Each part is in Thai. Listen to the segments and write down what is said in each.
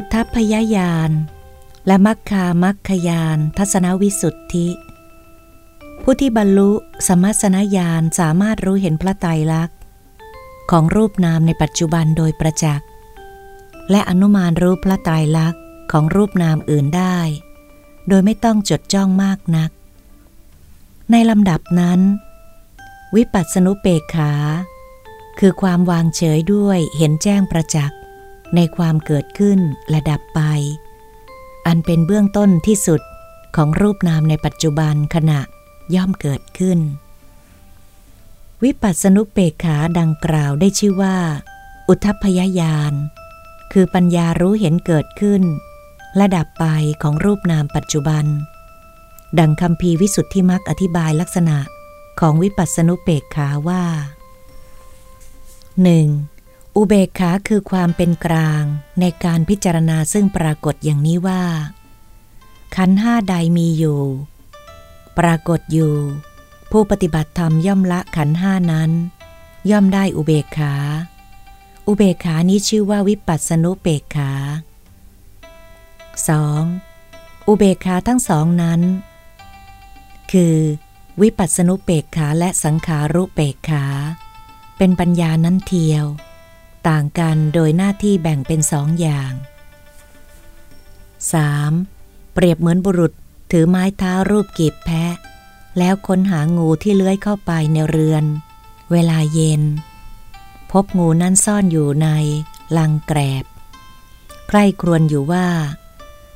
อุทธพยายานและมัคคามัคคยานทัศนวิสุทธิ ผู้ที่บรรลุสมัสนญาณสามารถรู้เห็นพระไตรลักษณ์ ของรูปนามในปัจจุบันโดยประจักษ์ และอนุมานรู้พระไตรลักษณ์ของรูปนามอื่นได้ โดยไม่ต้องจดจ้องมากนัก ในลำดับนั้น วิปัสสนุเปกขา คือความวางเฉยด้วยเห็นแจ้งประจักษ์ ในความเกิดขึ้นและดับไป อันเป็นเบื้องต้นที่สุดของรูปนามในปัจจุบันขณะย่อมเกิดขึ้น วิปัสสนุเปกขาดังกล่าวได้ชื่อว่า อุทพยญาณคือปัญญารู้เห็นเกิดขึ้นและดับไปของรูปนามปัจจุบัน ดังคำพีวิสุทธิมักอธิบายลักษณะของวิปัสสนุเปกขาว่า 1. อุเบกขาคือความเป็นกลางในการพิจารณาซึ่งปรากฏอย่างนี้ว่า ขันห้าใดมีอยู่ ปรากฏอยู่ ผู้ปฏิบัติธรรมย่อมละขันห้านั้น ย่อมได้อุเบกขา อุเบกขานี้ชื่อว่าวิปัสสนุเปกขา 2. อุเบกขาทั้งสองนั้น คือวิปัสสนุเปกขาและสังขารุเปกขา เป็นปัญญานั้นเทียว ต่างกันโดยหน้าที่แบ่งเป็นสองอย่าง 3. เปรียบเหมือนบุรุษถือไม้เท้ารูปกีบแพะ แล้วค้นหางูที่เลื้อยเข้าไปในเรือน เวลาเย็น พบงูนั้นซ่อนอยู่ในลังแกรบ ใกล้ครวนอยู่ว่า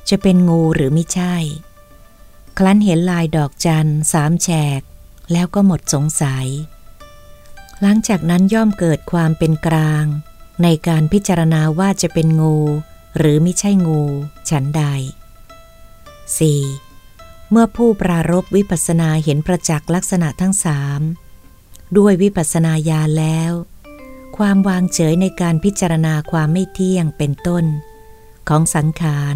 จะเป็นงูหรือไม่ใช่ ครั้นเห็นลายดอกจันสามแฉก แล้วก็หมดสงสัย หลังจากนั้นย่อมเกิดความเป็นกลาง ในการพิจารณาว่าจะเป็นงู หรือไม่ใช่งู ฉันใด 4. เมื่อผู้ปรารบวิปัสนาเห็นประจักษ์ลักษณะทั้งสามด้วยวิปัสสนาญาณแล้ว ความวางเฉยในการพิจารณาความไม่เที่ยงเป็นต้น ของสังขาร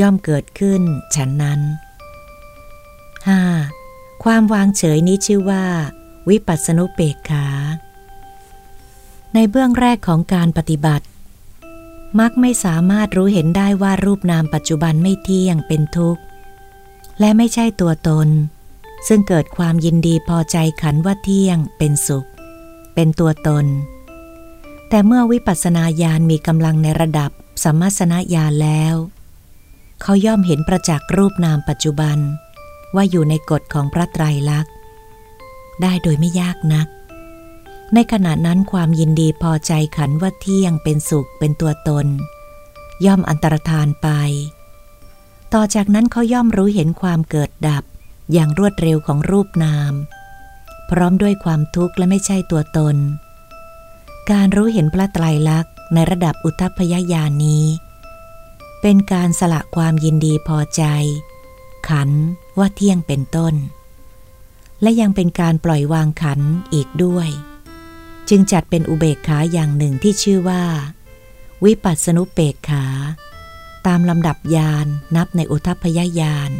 ย่อมเกิดขึ้นฉันนั้น 5. ความวางเฉยนี้ชื่อว่า วิปัสสนุเปกขา ในเบื้องแรกของการปฏิบัติ มักไม่สามารถรู้เห็นได้ว่ารูปนามปัจจุบันไม่เที่ยงเป็นทุกข์ และไม่ใช่ตัวตน ซึ่งเกิดความยินดีพอใจขันว่าเที่ยง เป็นสุข เป็นตัวตน แต่เมื่อวิปัสสนาญาณมีกำลังในระดับสัมมาสนญาณแล้ว เขาย่อมเห็นประจักษ์รูปนามปัจจุบัน ว่าอยู่ในกฎของพระไตรลักษณ์ ได้โดยไม่ยากนัก ในขณะนั้นความยินดีพอใจขันว่าเที่ยงเป็นสุขเป็นตัวตน ย่อมอันตรธานไป ต่อจากนั้นเขาย่อมรู้เห็นความเกิดดับอย่างรวดเร็วของรูปนาม พร้อมด้วยความทุกข์และไม่ใช่ตัวตน การรู้เห็นพระไตรลักษณ์ในระดับอุทพยญาณนี้ เป็นการสละความยินดีพอใจ ขันว่าเที่ยงเป็นต้น และยังเป็นการปล่อยวางขันอีกด้วย จึงจัดเป็นอุเบกขาอย่างหนึ่งที่ชื่อว่า วิปัสสนุเปกขา ตามลำดับยานนับในอุทพยญาณ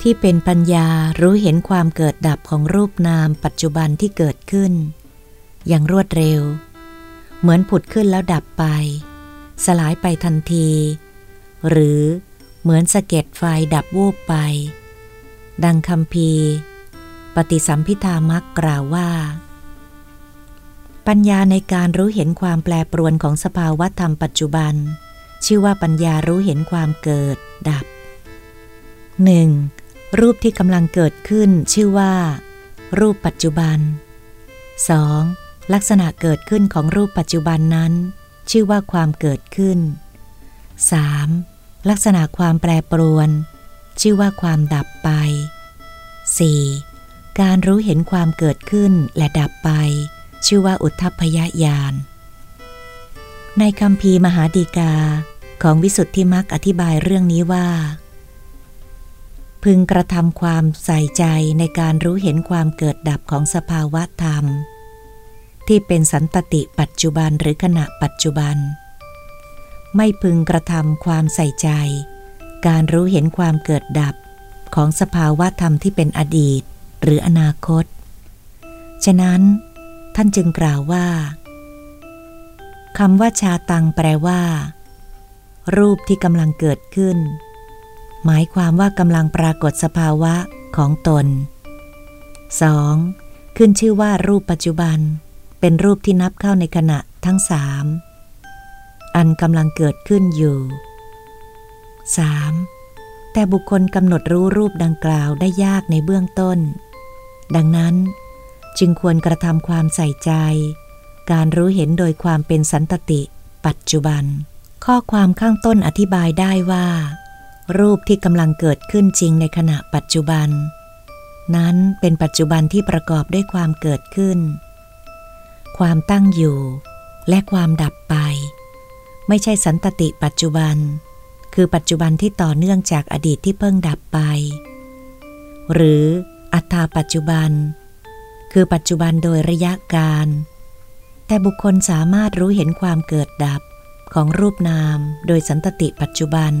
ที่เป็นปัญญารู้เห็นความเกิดดับของรูปนามปัจจุบันที่เกิดขึ้น อย่างรวดเร็ว เหมือนผุดขึ้นแล้วดับไป สลายไปทันที หรือเหมือนสะเก็ดไฟดับวูบไป ดังคำพีปฏิสัมพิธามักกล่าวว่า ปัญญาในการรู้เห็นความแปรปรวนของสภาวะธรรมปัจจุบัน ชื่อว่าปัญญารู้เห็นความเกิดดับหนึ่งรูปที่กำลังเกิดขึ้นชื่อว่า รูปปัจจุบัน 2. ลักษณะเกิดขึ้นของรูปปัจจุบันนั้น ชื่อว่าความเกิดขึ้น 3. ลักษณะความแปรปรวน ชื่อว่าความดับไป 4. การรู้เห็นความเกิดขึ้นและดับไป ชื่อว่าอุทธพยญาณ ในคำพีมหาดีกาของวิสุทธิมักอธิบายเรื่องนี้ว่า พึงกระทำความใส่ใจในการรู้เห็นความเกิดดับของสภาวะธรรม ที่เป็นสันตติปัจจุบันหรือขณะปัจจุบัน ไม่พึงกระทำความใส่ใจ การรู้เห็นความเกิดดับของสภาวะธรรมที่เป็นอดีตหรืออนาคต ฉะนั้น ท่านจึงกล่าวว่าคำว่าชาตังแปลว่า รูปที่กำลังเกิดขึ้น หมายความว่ากำลังปรากฏสภาวะของตน 2. ขึ้นชื่อว่ารูปปัจจุบัน เป็นรูปที่นับเข้าในขณะทั้งสามอันกำลังเกิดขึ้นอยู่ 3. แต่บุคคลกำหนดรู้รูปดังกล่าวได้ยากในเบื้องต้น ดังนั้น จึงควรกระทำความใส่ใจ การรู้เห็นโดยความเป็นสันตติ ปัจจุบัน ข้อความข้างต้นอธิบายได้ว่า รูปที่กำลังเกิดขึ้นจริงในขณะปัจจุบัน นั้นเป็นปัจจุบันที่ประกอบด้วยความเกิดขึ้น ความตั้งอยู่ และความดับไป ไม่ใช่สันตติปัจจุบัน คือปัจจุบันที่ต่อเนื่องจากอดีตที่เพิ่งดับไป หรืออัตตาปัจจุบัน คือปัจจุบันโดยระยะการ แต่บุคคลสามารถรู้เห็นความเกิดดับของรูปนามโดยสันตติปัจจุบัน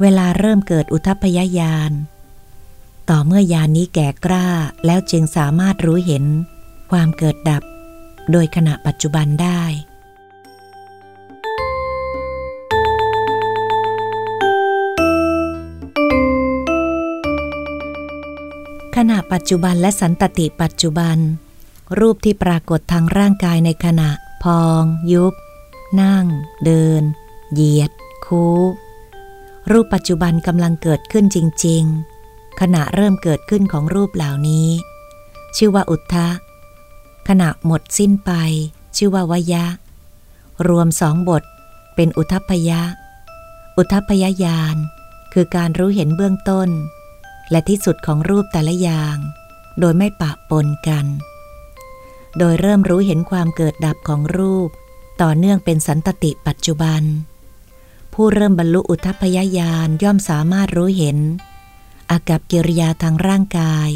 เวลาเริ่มเกิดอุทพยญาณต่อเมื่อยานนี้แก่กล้าแล้วจึงสามารถรู้เห็นความเกิดดับ โดยขณะปัจจุบันได้ ขณะปัจจุบันและสันตติปัจจุบัน รูปที่ปรากฏทางร่างกายในขณะ พอง ยุบ นั่ง เดิน เหยียด คูรูปปัจจุบันกำลังเกิดขึ้นจริง ๆ ขณะเริ่มเกิดขึ้นของรูปเหล่านี้ ชื่อว่าอุทธะขณะหมดสิ้นไป ชื่อว่าวยะ รวมสองบท เป็นอุทพยะ อุทพยญาณคือการรู้เห็นเบื้องต้น และที่สุดของรูปแต่ละอย่าง โดยไม่ปะปนกัน โดยเริ่มรู้เห็นความเกิดดับของรูป ต่อเนื่องเป็นสันตติปัจจุบัน ผู้เริ่มบรรลุอุทพยญาณย่อมสามารถรู้เห็น อากับกิริยาทางร่างกาย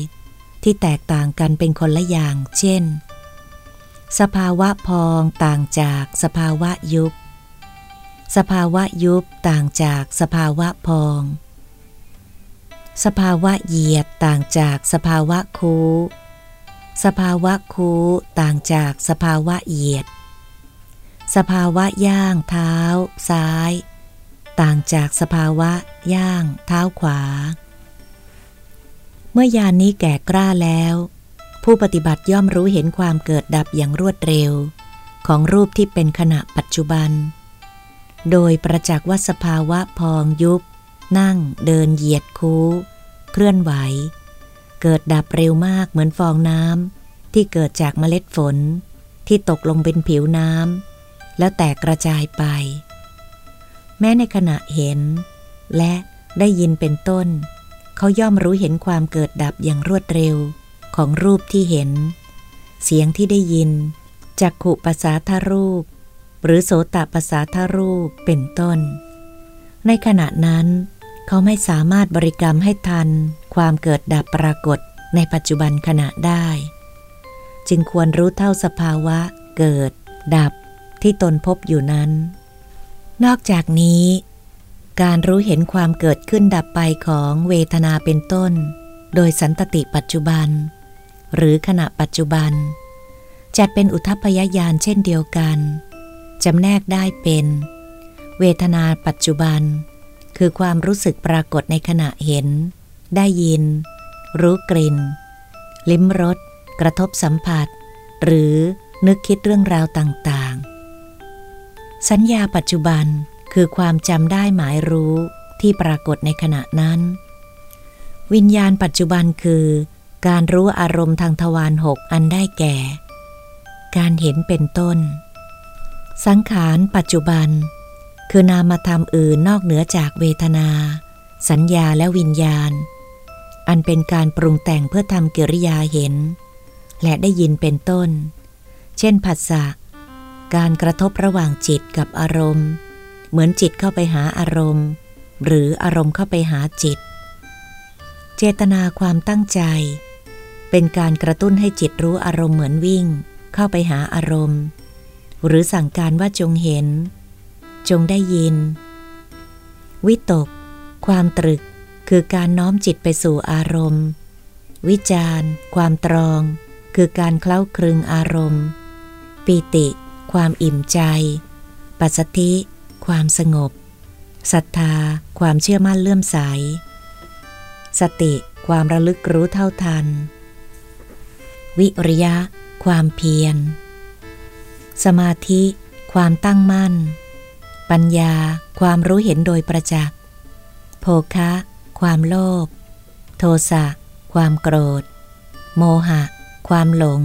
ที่แตกต่างกันเป็นคนละอย่าง เช่น สภาวะพองต่างจากสภาวะยุบ สภาวะยุบต่างจากสภาวะพอง สภาวะเหยียดต่างจากสภาวะคูสภาวะคูต่างจากสภาวะเหยียด สภาวะย่างเท้า ซ้าย ต่างจากสภาวะย่างเท้าขวา เมื่อยานนี้แก่กล้าแล้ว ผู้ปฏิบัติย่อมรู้เห็นความเกิดดับอย่างรวดเร็ว ของรูปที่เป็นขณะปัจจุบัน โดยประจักษ์ว่าสภาวะพองยุบ นั่งเดินเหยียดคูเคลื่อนไหว เกิดดับเร็วมากเหมือนฟองน้ำที่เกิดจากเมล็ดฝน ที่ตกลงเป็นผิวน้ำแล้วแตกกระจายไป แม้ในขณะเห็น และได้ยินเป็นต้น เขาย่อมรู้เห็นความเกิดดับอย่างรวดเร็วของรูปที่เห็น เสียงที่ได้ยินจากขุภาษาทารูป หรือโสตภาษาทารูปเป็นต้น ในขณะนั้น เขาไม่สามารถบริกรรมให้ทัน ความเกิดดับปรากฏในปัจจุบันขณะได้ จึงควรรู้เท่าสภาวะ เกิด ดับที่ตนพบอยู่นั้น นอกจากนี้ การรู้เห็นความเกิดขึ้นดับไปของเวทนาเป็นต้น โดยสันตติปัจจุบัน หรือขณะปัจจุบัน จัดเป็นอุทพยญาณเช่นเดียวกันจำแนกได้เป็น เวทนาปัจจุบัน คือความรู้สึกปรากฏในขณะเห็น ได้ยิน รู้กลิ่น ลิ้มรส กระทบสัมผัส หรือนึกคิดเรื่องราวต่างๆ สัญญาปัจจุบันคือความจำได้หมายรู้ที่ปรากฏในขณะนั้น วิญญาณปัจจุบันคือการรู้อารมณ์ทางทวารหกอันได้แก่ การเห็นเป็นต้น สังขารปัจจุบัน คือนามธรรมอื่นนอกเหนือจากเวทนา สัญญาและวิญญาณ อันเป็นการปรุงแต่งเพื่อทำกิริยาเห็น และได้ยินเป็นต้น เช่นผัสสะการกระทบระหว่างจิตกับอารมณ์ เหมือนจิตเข้าไปหาอารมณ์ หรืออารมณ์เข้าไปหาจิต เจตนาความตั้งใจ เป็นการกระตุ้นให้จิตรู้อารมณ์เหมือนวิ่ง เข้าไปหาอารมณ์ หรือสั่งการว่าจงเห็น จงได้ยิน วิตก ความตรึก คือการน้อมจิตไปสู่อารมณ์ วิจารความตรอง คือการเคล้าคลึงอารมณ์ ปิติ ความอิ่มใจ ปัสสธิคความสงบศรัทธา ความเชื่อมั่นเลื่อมใส สติ ความระลึกรู้เท่าทัน วิริยะ ความเพียร สมาธิ ความตั้งมั่น ปัญญา ความรู้เห็นโดยประจักษ์ โภคะ ความโลภ โทสะ ความโกรธ โมหะ ความหลง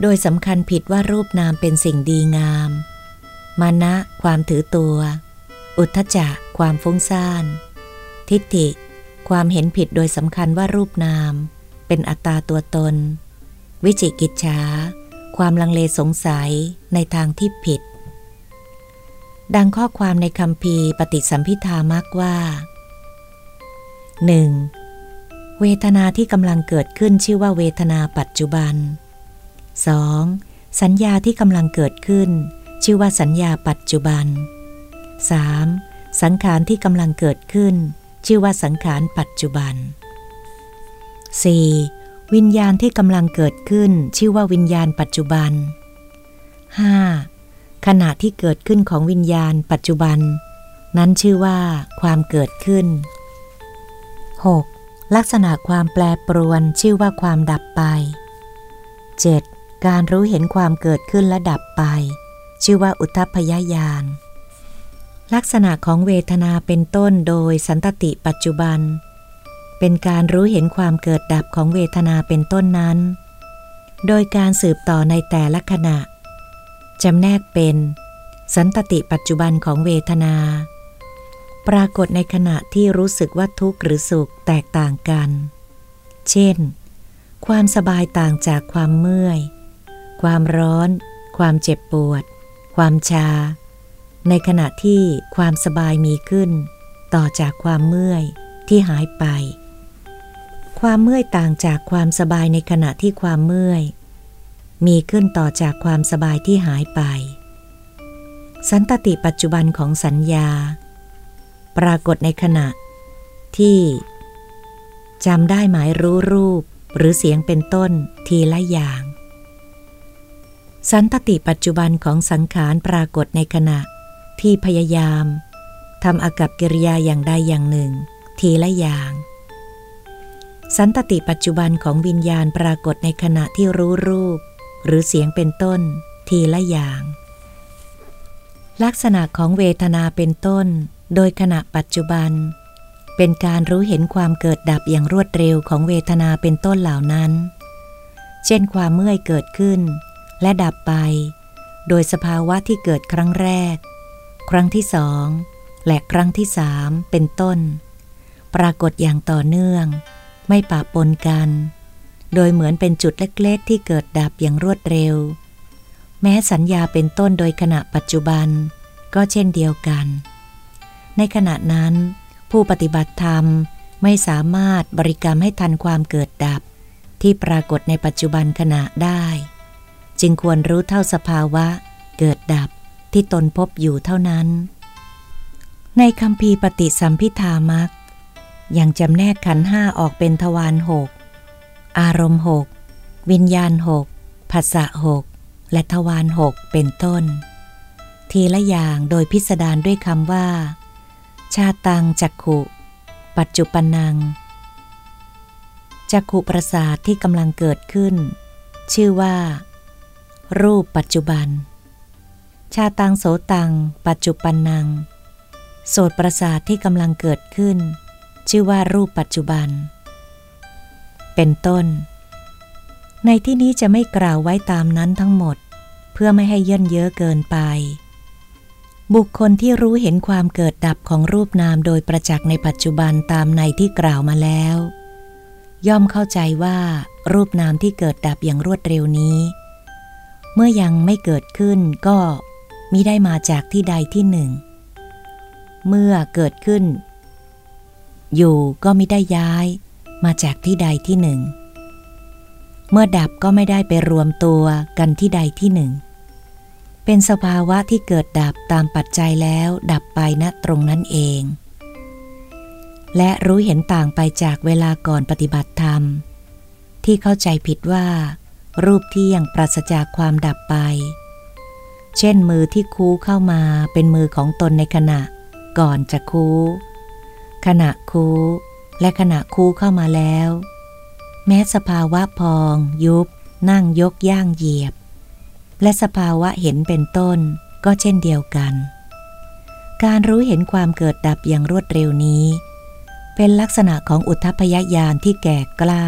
โดยสำคัญผิดว่ารูปนามเป็นสิ่งดีงาม มานะ ความถือตัว อุทธจักความฟุ้งซ่าน ทิฏฐิ ความเห็นผิดโดยสำคัญว่ารูปนาม เป็นอัตตาตัวตน วิจิกิจฉา ความลังเลสงสัยในทางที่ผิด ดังข้อความในคำพีปฏิสัมพิธามักว่า 1. เวทนาที่กำลังเกิดขึ้นชื่อว่าเวทนาปัจจุบัน 2. สัญญาที่กำลังเกิดขึ้น ชื่อว่าสัญญาปัจจุบัน 3. สังขารที่กำลังเกิดขึ้น ชื่อว่าสังขารปัจจุบัน 4. วิญญาณที่กำลังเกิดขึ้น ชื่อว่าวิญญาณปัจจุบัน 5. ขณะที่เกิดขึ้นของวิญญาณปัจจุบัน นั้นชื่อว่าความเกิดขึ้น 6. ลักษณะความแปรปรวนชื่อว่าความดับไป 7. การรู้เห็นความเกิดขึ้นและดับไป ชื่อว่าอุทพยญาณลักษณะของเวทนาเป็นต้นโดยสันตติปัจจุบัน เป็นการรู้เห็นความเกิดดับของเวทนาเป็นต้นนั้น โดยการสืบต่อในแต่ละขณะ จำแนกเป็น สันตติปัจจุบันของเวทนา ปรากฏในขณะที่รู้สึกว่าทุกข์หรือสุขแตกต่างกัน เช่น ความสบายต่างจากความเมื่อย ความร้อน ความเจ็บปวด ความชา ในขณะที่ความสบายมีขึ้น ต่อจากความเมื่อยที่หายไป ความเมื่อยต่างจากความสบายในขณะที่ความเมื่อย มีขึ้นต่อจากความสบายที่หายไป สันตติปัจจุบันของสัญญา ปรากฏในขณะที่จำได้หมายรู้รูปหรือเสียงเป็นต้นทีละอย่าง สันตติปัจจุบันของสังขารปรากฏในขณะที่พยายามทำอากับกิริยาอย่างใดอย่างหนึ่ง ทีละอย่าง สันตติปัจจุบันของวิญญาณปรากฏในขณะที่รู้รูป หรือเสียงเป็นต้น ทีละอย่าง ลักษณะของเวทนาเป็นต้น โดยขณะปัจจุบัน เป็นการรู้เห็นความเกิดดับอย่างรวดเร็วของเวทนาเป็นต้นเหล่านั้น เช่นความเมื่อยเกิดขึ้น และดับไป โดยสภาวะที่เกิดครั้งแรก ครั้งที่สองและครั้งที่สามเป็นต้น ปรากฏอย่างต่อเนื่อง ไม่ปะปนกัน โดยเหมือนเป็นจุดเล็กๆ ที่เกิดดับอย่างรวดเร็ว แม้สัญญาเป็นต้นโดยขณะปัจจุบัน ก็เช่นเดียวกัน ในขณะนั้น ผู้ปฏิบัติธรรมไม่สามารถบริกรรมให้ทันความเกิดดับ ที่ปรากฏในปัจจุบันขณะได้ จึงควรรู้เท่าสภาวะ เกิดดับที่ตนพบอยู่เท่านั้น ในคำพีปฏิสัมพิธามักยังจำแนกขันห้าออกเป็นทวารหก อารมณ์หกวิญญาณหกภาษะหกและทวารหกเป็นต้น ทีละอย่างโดยพิสดารด้วยคำว่า ชาตังจักขุ ปัจจุปนังจักขุประสาทที่กำลังเกิดขึ้น ชื่อว่า รูปปัจจุบัน ชาตังโสตัง ปัจจุปันนัง โสตประสาทที่กำลังเกิดขึ้น ชื่อว่ารูปปัจจุบัน เป็นต้น ในที่นี้จะไม่กล่าวไว้ตามนั้นทั้งหมด เพื่อไม่ให้เย่นเยอะเกินไป บุคคลที่รู้เห็นความเกิดดับของรูปนามโดยประจักษ์ในปัจจุบันตามในที่กล่าวมาแล้ว ย่อมเข้าใจว่ารูปนามที่เกิดดับอย่างรวดเร็วนี้ เมื่อยังไม่เกิดขึ้นก็มิได้มาจากที่ใดที่หนึ่ง เมื่อเกิดขึ้น อยู่ก็ไม่ได้ย้าย มาจากที่ใดที่หนึ่ง เมื่อดับก็ไม่ได้ไปรวมตัวกันที่ใดที่หนึ่ง เป็นสภาวะที่เกิดดับตามปัจจัยแล้วดับไปณตรงนั้นเอง และรู้เห็นต่างไปจากเวลาก่อนปฏิบัติธรรม ที่เข้าใจผิดว่า รูปที่ยังปราศจากความดับไป เช่นมือที่คูเข้ามาเป็นมือของตนในขณะก่อนจะคูขณะคู และขณะคูเข้ามาแล้ว แม้สภาวะพอง ยุบ นั่งยกย่างเหยียบ และสภาวะเห็นเป็นต้นก็เช่นเดียวกัน การรู้เห็นความเกิดดับอย่างรวดเร็วนี้ เป็นลักษณะของอุทพยญาณที่แก่กล้า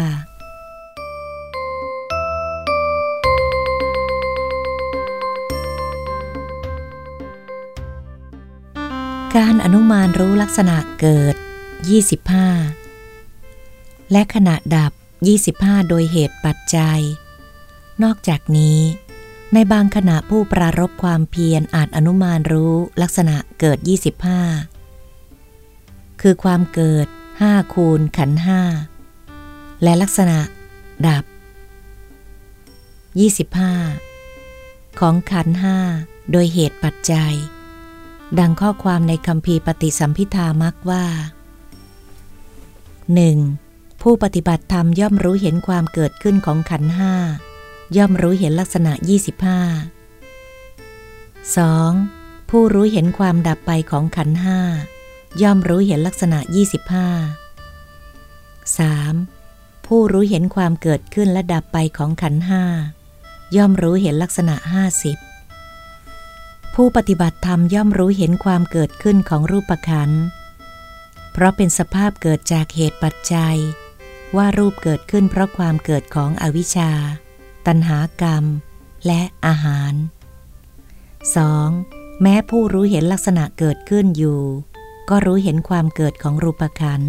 การอนุมานรู้ลักษณะเกิด 25 และขณะดับ 25 โดยเหตุปัจจัย นอกจากนี้ ในบางขณะผู้ปรารบความเพียรอาจอนุมานรู้ลักษณะเกิด 25 คือความเกิด 5 คูณขันห้าและลักษณะดับ 25 ของขันห้าโดยเหตุปัจจัย ดังข้อความในคำพีปฏิสัมพิธามักว่า 1. ผู้ปฏิบัติธรรมย่อมรู้เห็นความเกิดขึ้นของขันห้าย่อมรู้เห็นลักษณะ 25 2. ผู้รู้เห็นความดับไปของขันห้าย่อมรู้เห็นลักษณะ 25 3. ผู้รู้เห็นความเกิดขึ้นและดับไปของขันห้าย่อมรู้เห็นลักษณะ 50 ผู้ปฏิบัติธรรมย่อมรู้เห็นความเกิดขึ้นของรูปขัน เพราะเป็นสภาพเกิดจากเหตุปัจจัย ว่ารูปเกิดขึ้นเพราะความเกิดของอวิชชา ตัณหากรรม และอาหาร 2. แม้ผู้รู้เห็นลักษณะเกิดขึ้นอยู่ ก็รู้เห็นความเกิดของรูปขัน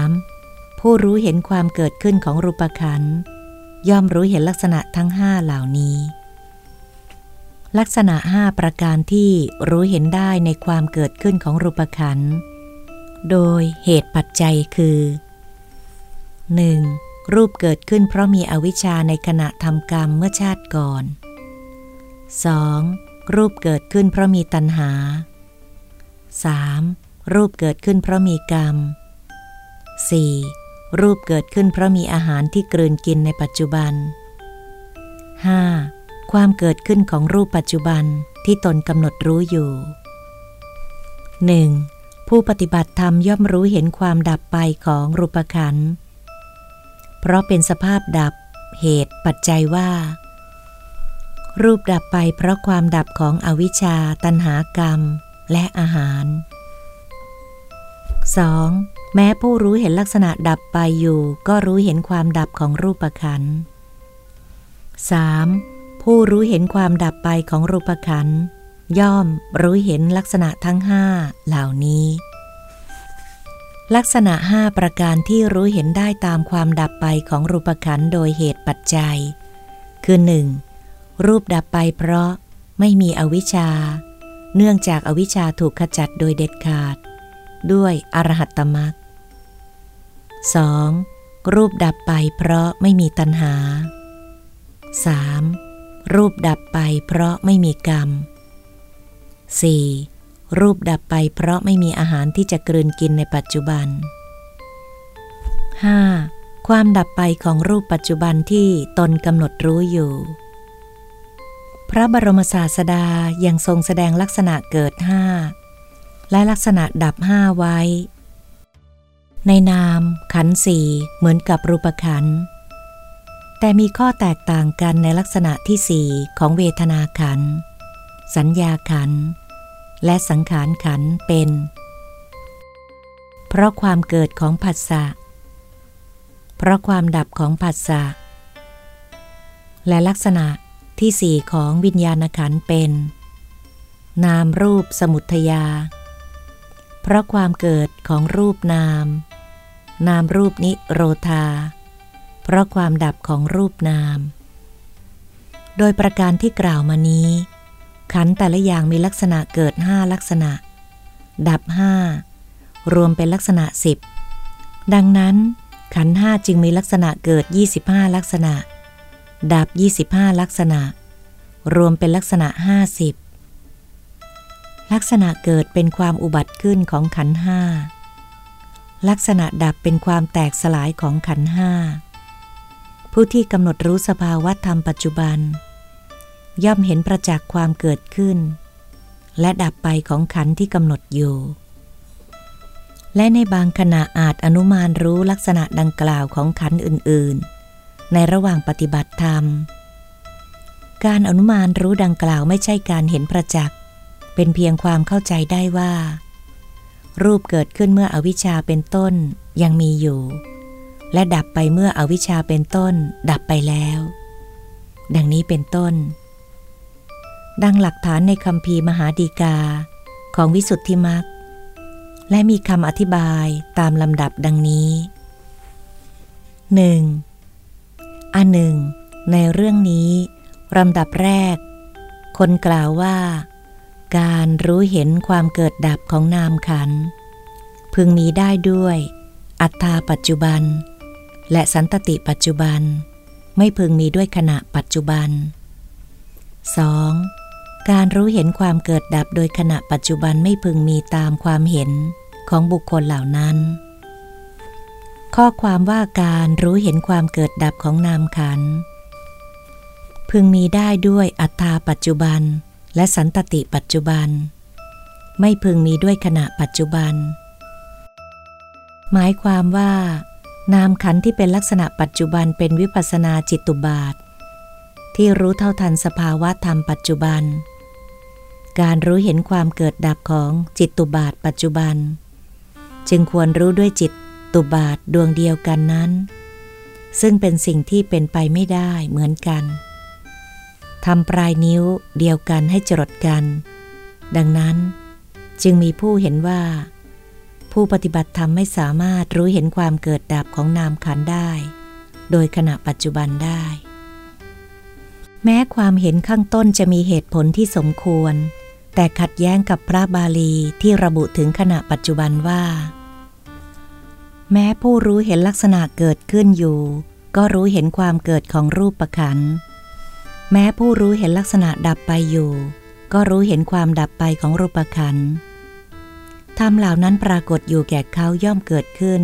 3. ผู้รู้เห็นความเกิดขึ้นของรูปขันย่อมรู้เห็นลักษณะทั้งห้าเหล่านี้ ลักษณะห้าประการที่รู้เห็นได้ในความเกิดขึ้นของรูปขันโดยเหตุปัจจัยคือ 1. รูปเกิดขึ้นเพราะมีอวิชชาในขณะทำกรรมเมื่อชาติก่อน 2. รูปเกิดขึ้นเพราะมีตัณหา 3. รูปเกิดขึ้นเพราะมีกรรม 4. รูปเกิดขึ้นเพราะมีอาหารที่กลืนกินในปัจจุบัน 5. ความเกิดขึ้นของรูปปัจจุบันที่ตนกำหนดรู้อยู่ 1. ผู้ปฏิบัติธรรมย่อมรู้เห็นความดับไปของรูปขันธ์ เพราะเป็นสภาพดับเหตุปัจจัยว่า รูปดับไปเพราะความดับของอวิชชา ตันหากรรม และอาหาร 2. แม้ผู้รู้เห็นลักษณะดับไปอยู่ ก็รู้เห็นความดับของรูปขัน 3. ผู้รู้เห็นความดับไปของรูปขันย่อมรู้เห็นลักษณะทั้งห้าเหล่านี้ ลักษณะห้าประการที่รู้เห็นได้ตามความดับไปของรูปขันโดยเหตุปัจจัย คือ 1. รูปดับไปเพราะไม่มีอวิชชา เนื่องจากอวิชชาถูกขจัดโดยเด็ดขาด ด้วยอรหัตตมรัก 2. รูปดับไปเพราะไม่มีตัณหา 3. รูปดับไปเพราะไม่มีกรรม 4. รูปดับไปเพราะไม่มีอาหารที่จะกลืนกินในปัจจุบัน 5. ความดับไปของรูปปัจจุบันที่ตนกำหนดรู้อยู่ พระบรมศาสดายังทรงแสดงลักษณะเกิดห้าและลักษณะดับห้าไว้ ในนามขันสี่เหมือนกับรูปขัน แต่มีข้อแตกต่างกันในลักษณะที่สี่ของเวทนาขัน สัญญาขัน และสังขารขันเป็น เพราะความเกิดของผัสสะ เพราะความดับของผัสสะ และลักษณะที่สี่ของวิญญาณขันเป็น นามรูปสมุทยา เพราะความเกิดของรูปนาม นามรูปนิโรธา เพราะความดับของรูปนาม โดยประการที่กล่าวมานี้ ขันแต่ละอย่างมีลักษณะเกิดห้าลักษณะ ดับห้ารวมเป็นลักษณะสิบดังนั้น ขันห้าจึงมีลักษณะเกิด 25 ลักษณะ ดับ 25 ลักษณะ รวมเป็นลักษณะ 50 ลักษณะเกิดเป็นความอุบัติขึ้นของขันห้าลักษณะดับเป็นความแตกสลายของขันห้า ผู้ที่กำหนดรู้สภาวะธรรมปัจจุบัน ย่อมเห็นประจักษ์ความเกิดขึ้น และดับไปของขันที่กำหนดอยู่ และในบางขณะอาจอนุมานรู้ลักษณะดังกล่าวของขันอื่น ๆ ในระหว่างปฏิบัติธรรม การอนุมานรู้ดังกล่าวไม่ใช่การเห็นประจักษ์เป็นเพียงความเข้าใจได้ว่า รูปเกิดขึ้นเมื่ออวิชชาเป็นต้นยังมีอยู่ และดับไปเมื่ออวิชชาเป็นต้น ดับไปแล้ว ดังนี้เป็นต้น ดังหลักฐานในคำพีมหาดีกาของวิสุทธิมักและมีคำอธิบายตามลำดับดังนี้ 1. อันหนึ่ง ในเรื่องนี้ลำดับแรก คนกล่าวว่า การรู้เห็นความเกิดดับของนามขัน พึงมีได้ด้วยอัตตาปัจจุบัน และสันตติปัจจุบัน ไม่พึงมีด้วยขณะปัจจุบัน 2. การรู้เห็นความเกิดดับโดยขณะปัจจุบันไม่พึงมีตามความเห็นของบุคคลเหล่านั้น ข้อความว่าการรู้เห็นความเกิดดับของนามขัน พึงมีได้ด้วยอัตตาปัจจุบัน และสันตติปัจจุบัน ไม่พึงมีด้วยขณะปัจจุบัน หมายความว่า นามขันที่เป็นลักษณะปัจจุบันเป็นวิปัสนาจิตตุบาท ที่รู้เท่าทันสภาวะธรรมปัจจุบัน การรู้เห็นความเกิดดับของจิตตุบาทปัจจุบัน จึงควรรู้ด้วยจิตตุบาทดวงเดียวกันนั้น ซึ่งเป็นสิ่งที่เป็นไปไม่ได้เหมือนกันทำปลายนิ้วเดียวกันให้จรดกัน ดังนั้นจึงมีผู้เห็นว่า ผู้ปฏิบัติธรรมไม่สามารถรู้เห็นความเกิดดับของนามขันได้ โดยขณะปัจจุบันได้ แม้ความเห็นข้างต้นจะมีเหตุผลที่สมควร แต่ขัดแย้งกับพระบาลีที่ระบุถึงขณะปัจจุบันว่า แม้ผู้รู้เห็นลักษณะเกิดขึ้นอยู่ ก็รู้เห็นความเกิดของรูปประขันแม้ผู้รู้เห็นลักษณะดับไปอยู่ ก็รู้เห็นความดับไปของรูปประขันธ รรมเหล่านั้นปรากฏอยู่แก่เขาย่อมเกิดขึ้น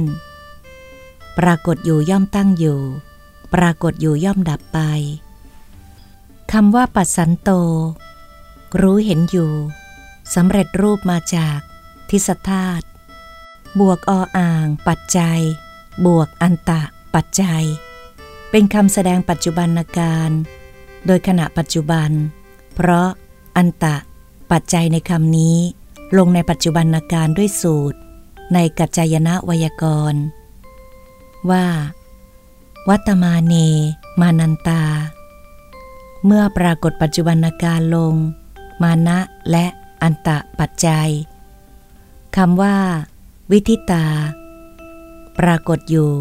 ปรากฏอยู่ย่อมตั้งอยู่ ปรากฏอยู่ย่อมดับไปคำว่าปัสสันโต รู้เห็นอยู่สำเร็จรูปมาจากทิสธาตุบวกออ่าง ปัจจัย บวกอันตะ ปัจจัย เป็นคำแสดงปัจจุบันการ โดยขณะปัจจุบัน เพราะอันตะ ปัจจัยในคำนี้ ลงในปัจจุบันการด้วยสูตร ในกัจจายนะวยากร ว่า วัตมาเน มานันตา เมื่อปรากฏปัจจุบันการลง มานะและอันตะปัจจัยคำว่า วิธิตา ปรากฏอยู่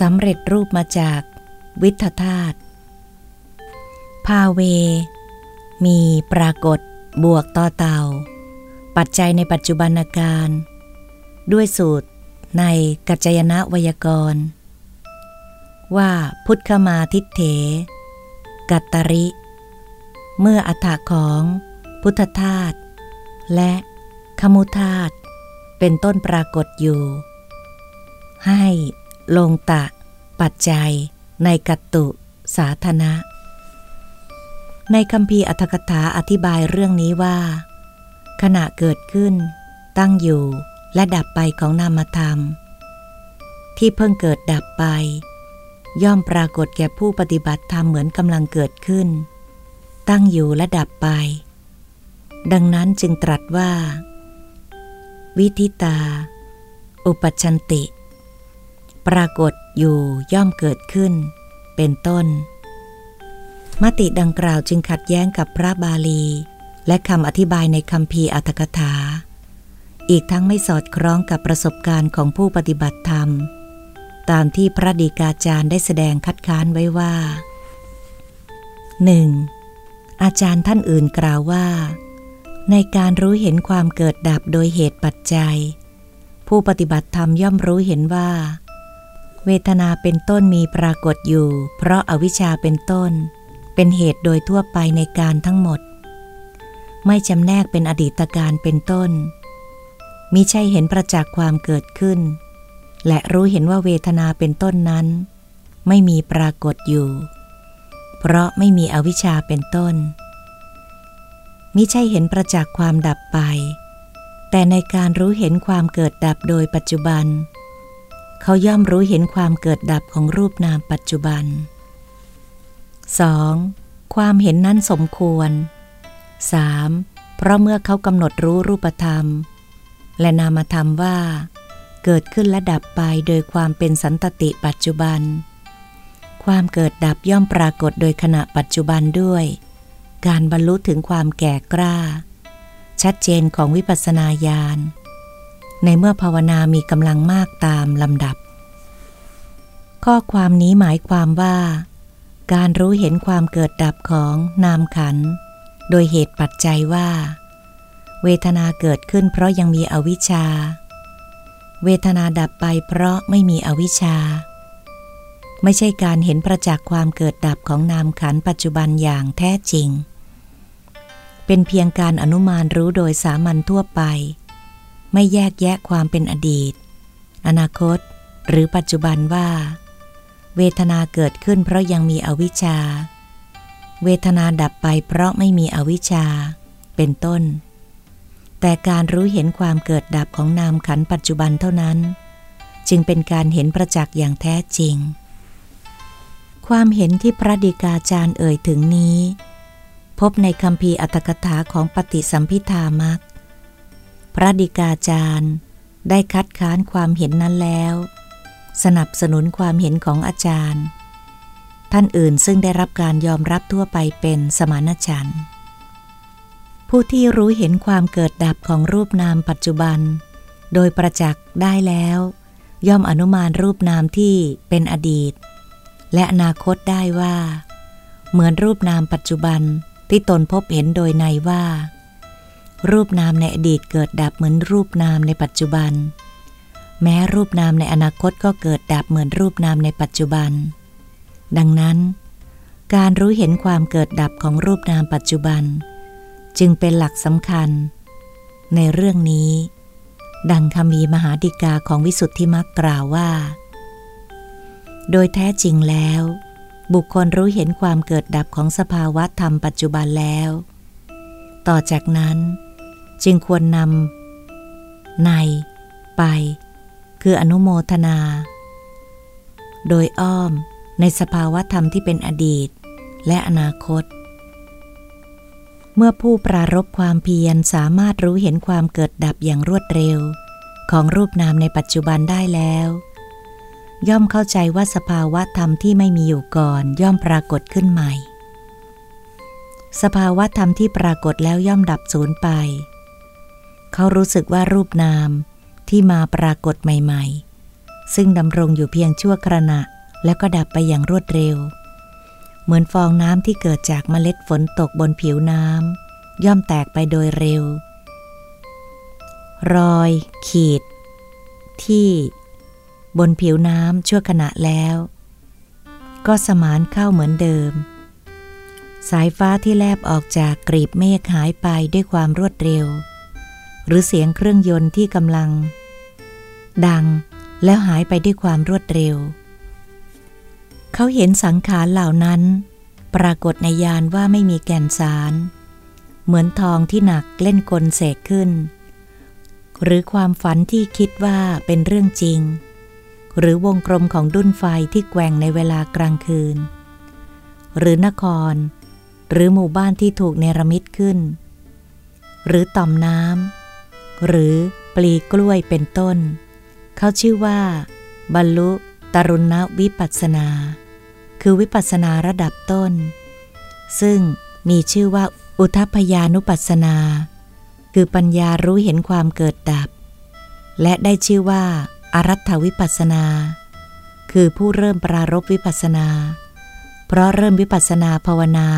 สำเร็จรูปมาจากวิทธาตุพาเว มีปรากฏบวกต่อเต่า ปัจจัยในปัจจุบันการ ด้วยสูตรในกัจจยนะวยากร ว่าพุทธมาทิเถ กัตตริ เมื่ออัฐของพุทธทาสและขมุทาสเป็นต้นปรากฏอยู่ ให้ลงตะ ปัจจัยในกัตตุสาธนะ ในคำพีอัตถกถาอธิบายเรื่องนี้ว่า ขณะเกิดขึ้น ตั้งอยู่และดับไปของนามธรรม ที่เพิ่งเกิดดับไป ย่อมปรากฏแก่ผู้ปฏิบัติธรรมเหมือนกำลังเกิดขึ้น ตั้งอยู่และดับไป ดังนั้นจึงตรัสว่า วิธิตา อุปชันติ ปรากฏอยู่ย่อมเกิดขึ้น เป็นต้น มติดังกล่าวจึงขัดแย้งกับพระบาลี และคำอธิบายในคำพีอัตถกถา อีกทั้งไม่สอดคล้องกับประสบการณ์ของผู้ปฏิบัติธรรม ตามที่พระดีกาจารย์ได้แสดงคัดค้านไว้ว่าหนึ่งอาจารย์ท่านอื่นกล่าวว่า ในการรู้เห็นความเกิดดับโดยเหตุปัจจัย ผู้ปฏิบัติธรรมย่อมรู้เห็นว่า เวทนาเป็นต้นมีปรากฏอยู่ เพราะอาวิชชาเป็นต้น เป็นเหตุโดยทั่วไปในการทั้งหมด ไม่จำแนกเป็นอดีตการเป็นต้น มิใช่เห็นประจักษ์ความเกิดขึ้น และรู้เห็นว่าเวทนาเป็นต้นนั้น ไม่มีปรากฏอยู่ เพราะไม่มีอวิชชาเป็นต้น มิใช่เห็นประจักษ์ความดับไป แต่ในการรู้เห็นความเกิดดับโดยปัจจุบัน เขาย่อมรู้เห็นความเกิดดับของรูปนามปัจจุบัน 2. ความเห็นนั้นสมควร 3. เพราะเมื่อเขากำหนดรู้รูปธรรม และนามธรรมว่า เกิดขึ้นและดับไปโดยความเป็นสันตติปัจจุบัน ความเกิดดับย่อมปรากฏโดยขณะปัจจุบันด้วย การบรรลุถึงความแก่กล้า ชัดเจนของวิปัสสนาญาณในเมื่อภาวนามีกำลังมากตามลำดับ ข้อความนี้หมายความว่า การรู้เห็นความเกิดดับของนามขันธ์ โดยเหตุปัจจัยว่า เวทนาเกิดขึ้นเพราะยังมีอวิชชา เวทนาดับไปเพราะไม่มีอวิชชา ไม่ใช่การเห็นประจักษ์ความเกิดดับของนามขันปัจจุบันอย่างแท้จริง เป็นเพียงการอนุมานรู้โดยสามัญทั่วไป ไม่แยกแยะความเป็นอดีต อนาคต หรือปัจจุบันว่า เวทนาเกิดขึ้นเพราะยังมีอวิชชา เวทนาดับไปเพราะไม่มีอวิชชา เป็นต้น แต่การรู้เห็นความเกิดดับของนามขันปัจจุบันเท่านั้น จึงเป็นการเห็นประจักษ์อย่างแท้จริง ความเห็นที่พระดิกาจารย์เอ่ยถึงนี้ พบในคำพีอัตถกถาของปฏิสัมพิธามักพระดิกาจารย์ได้คัดค้านความเห็นนั้นแล้ว สนับสนุนความเห็นของอาจารย์ ท่านอื่นซึ่งได้รับการยอมรับทั่วไปเป็นสมานฉันท์ผู้ที่รู้เห็นความเกิดดับของรูปนามปัจจุบัน โดยประจักษ์ได้แล้ว ย่อมอนุมานรูปนามที่เป็นอดีต และอนาคตได้ว่า เหมือนรูปนามปัจจุบันที่ตนพบเห็นโดยในว่า รูปนามในอดีตเกิดดับเหมือนรูปนามในปัจจุบัน แม้รูปนามในอนาคตก็เกิดดับเหมือนรูปนามในปัจจุบัน ดังนั้น การรู้เห็นความเกิดดับของรูปนามปัจจุบัน จึงเป็นหลักสำคัญ ในเรื่องนี้ ดังคำมีมหาดิกาของวิสุทธิมักกล่าวว่า โดยแท้จริงแล้ว บุคคลรู้เห็นความเกิดดับของสภาวะธรรมปัจจุบันแล้ว ต่อจากนั้น จึงควรนำใน ไป คืออนุโมทนา โดยอ้อม ในสภาวะธรรมที่เป็นอดีต และอนาคต เมื่อผู้ปรารบความเพียรสามารถรู้เห็นความเกิดดับอย่างรวดเร็ว ของรูปนามในปัจจุบันได้แล้ว ย่อมเข้าใจว่าสภาวะธรรมที่ไม่มีอยู่ก่อนย่อมปรากฏขึ้นใหม่ สภาวะธรรมที่ปรากฏแล้วย่อมดับสูญไป เขารู้สึกว่ารูปนามที่มาปรากฏใหม่ ๆ ซึ่งดำรงอยู่เพียงชั่วขณะ แล้วก็ดับไปอย่างรวดเร็ว เหมือนฟองน้ำที่เกิดจากเมล็ดฝนตกบนผิวน้ำย่อมแตกไปโดยเร็ว รอย ขีด ที่ บนผิวน้ำชั่วขณะแล้ว ก็สมานเข้าเหมือนเดิม สายฟ้าที่แลบออกจากกรีบเมฆหายไปด้วยความรวดเร็ว หรือเสียงเครื่องยนต์ที่กำลัง ดังแล้วหายไปด้วยความรวดเร็ว เขาเห็นสังขารเหล่านั้น ปรากฏในยานว่าไม่มีแก่นสาร เหมือนทองที่หนักเล่นกลเสกขึ้น หรือความฝันที่คิดว่าเป็นเรื่องจริง หรือวงกลมของดุ้นไฟที่แกว่งในเวลากลางคืน หรือนคร หรือหมู่บ้านที่ถูกเนรมิตขึ้น หรือต่อมน้ำหรือปลีกล้วยเป็นต้น เขาชื่อว่า บรรลุตรุณวิปัสนา คือวิปัสสนาระดับต้น ซึ่งมีชื่อว่าอุทพยานุปัสสนา คือปัญญารู้เห็นความเกิดดับ และได้ชื่อว่าอารัฐวิปัสสนา คือผู้เริ่มปรารบวิปัสสนา เพราะเริ่มวิปัสสนาภาวนา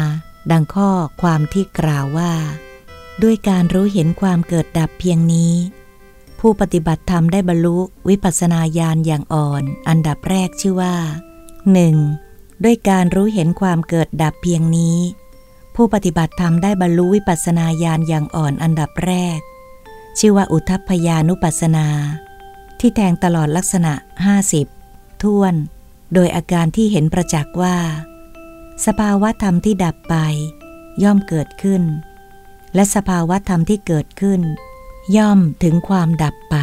ดังข้อความที่กล่าวว่า ด้วยการรู้เห็นความเกิดดับเพียงนี้ ผู้ปฏิบัติธรรมได้บรรลุวิปัสนาญาณอย่างอ่อน อันดับแรกชื่อว่าหนึ่ง ด้วยการรู้เห็นความเกิดดับเพียงนี้ ผู้ปฏิบัติธรรมได้บรรลุวิปัสนาญาณอย่างอ่อนอันดับแรก ชื่อว่าอุทัพพยานุปัสนา ที่แทงตลอดลักษณะ 50ท่วน โดยอาการที่เห็นประจักษ์ว่า สภาวะธรรมที่ดับไป ย่อมเกิดขึ้น และสภาวะธรรมที่เกิดขึ้น ย่อมถึงความดับไป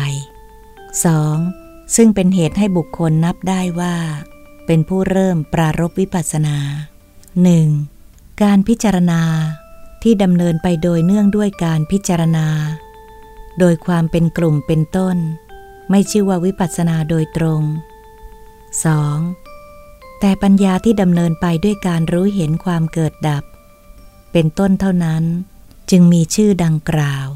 2. ซึ่งเป็นเหตุให้บุคคลนับได้ว่า เป็นผู้เริ่มปรารบวิปัสนา 1. การพิจารณาที่ดำเนินไปโดยเนื่องด้วยการพิจารณา โดยความเป็นกลุ่มเป็นต้น ไม่ชื่อว่าวิปัสสนาโดยตรง 2. แต่ปัญญาที่ดำเนินไปด้วยการรู้เห็นความเกิดดับ เป็นต้นเท่านั้น จึงมีชื่อดังกล่าว